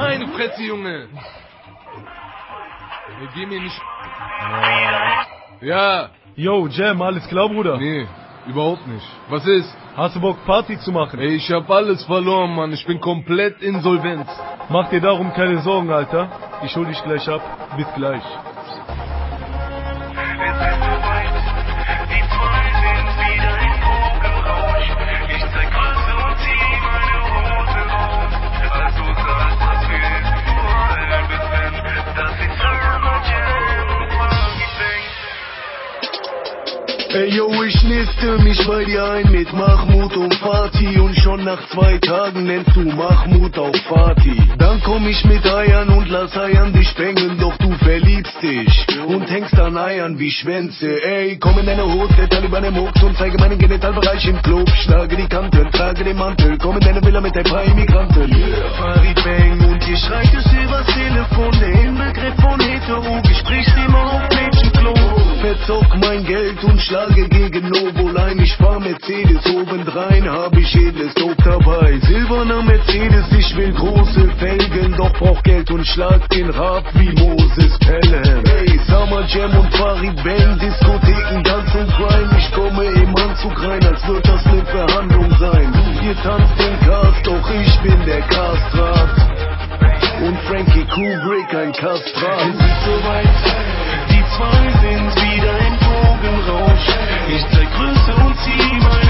Meine Fresse, Junge. Nee, geh mir nicht. Ja, Yo, Jam, alles klar, Bruder? nee, überhaupt nicht. Was ist? Hast du Bock, Party zu machen? Ey, ich hab alles verloren, Mann. Ich bin komplett insolvent. Mach dir darum keine Sorgen, Alter. Ich hol dich gleich ab. Bis gleich. Ey yo, ich niste mich bei dir ein mit Mahmoud und Fatih Und schon nach zwei Tagen nennst du Mahmoud auch Fatih. Dann komm ich mit Eiern und lass Eiern dich bängen Doch du verliebst dich und hängst an Eiern wie Schwänze. Ey, komm in deine Hose, Taliban im Mucks und zeige meinen Genitalbereich im Club. Schlage die Kanten, trage den Mantel, komm in deine Villa mit ein paar Immigranten. Farid Bang und ihr schreit es übers Telefon Der Inbegriff von Hetero, Mädchenklo Verzock mein Geld und schlage gegen Novoline. Ich fahr Mercedes, obendrein hab ich edles Dope dabei. Silberner Mercedes, ich will große Felgen, doch brauch Geld und schlag den Rab wie Moses Pelham. Ey, Summer Jam und Farid Bang, Diskotheken, Dance und Crime. Ich komme im Anzug rein, als wird das ne Verhandlung sein. Ihr tanzt den Cast, doch ich bin der Castrat. Und Frankie Kubrick ein Kastrat. Es ist soweit, zwei sind wieder im Drogenrausch. Ich zeig Größe und zieh meine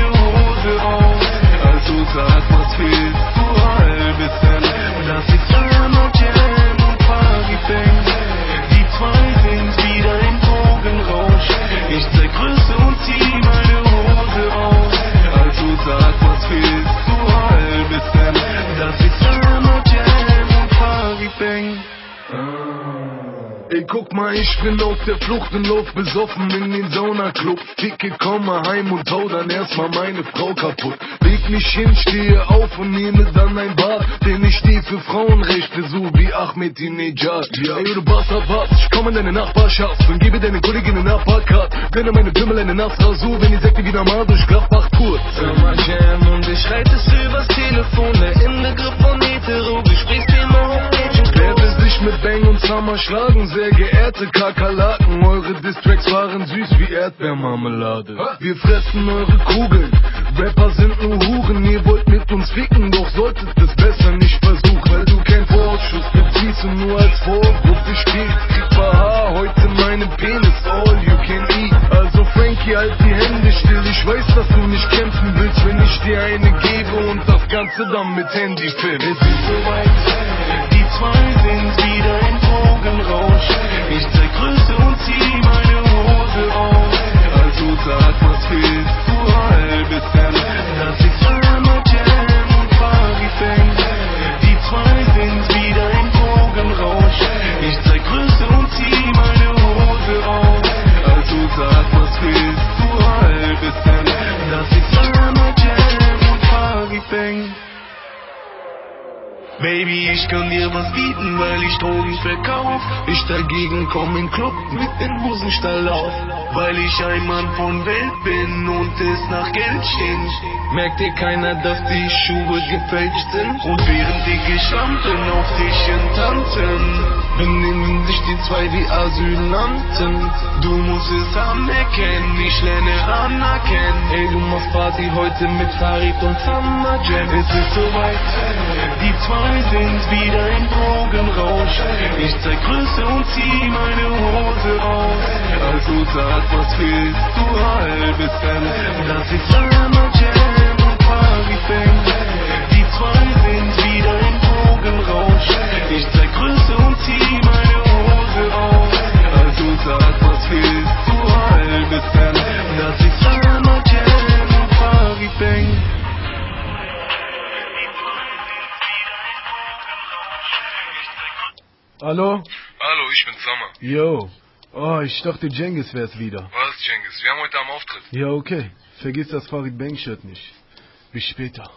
Ey, guck mal, ich bin auf der Flucht und lauf besoffen in den Saunaclub. Dicke, komm mal heim und hau dann erstmal meine Frau kaputt. Leg mich hin, stehe auf und nehme dann ein Bad. Denn ich steh für Frauenrechte, so wie Ahmedinejad. Ja. Ey, du Bastard, was? Ich komm in deine Nachbarschaft und gebe deine Kollegin eine Nachbarcard. Gönne meine Pimmel eine Nassrasur, wenn die Sekte wieder mal durch Gladbach kurz. Summer Jam und ich reit Summer schlagen, sehr geehrte Kakerlaken. Eure Distracks waren süß wie Erdbeermarmelade. Wir fressen eure Kugeln. Rapper sind nur Huren, ihr wollt mit uns ficken, doch solltet es besser nicht versuchen. Weil du kein Vorschuss beziehst und nur als Vorgruppe spielst. Krieg Haar, heute meinen Penis, all you can eat. Also Frankie, halt die Hände still. Ich weiß, dass du nicht kämpfen willst, wenn ich dir eine gebe und das Ganze dann mit Handy film. Es ist soweit, die zwei sind wieder im sag, was willst du halbes Cent? Das ist Summer Jam und Party Bang. Baby, ich kann dir was bieten, weil ich Drogen verkauf. Ich dagegen komm in Club mit dem Hosenstall auf. Weil ich ein Mann von Welt bin und es nach Geld stinkt. Merkt dir keiner, dass die Schuhe gefälscht sind? Und während die Geschlampen auf Tischen tanzen, benehmen sich die zwei wie Asylanten. Du musst es anerkennen, ich lerne anerkennen. Ey, du machst Party heute mit Farid und Summer Jam. Es ist soweit, die sind wieder im Drogenrausch. Ich zeig Größe und zieh meine Hose aus. Also sag, was willst du halbes Cent? Das ist Hallo? Hallo, ich bin Summer. Yo. Oh, ich dachte, Jengis wär's wieder. Was, Cengiz? Wir haben heute am Auftritt. Ja, okay. Vergiss das Farid Bang Shirt nicht. Bis später.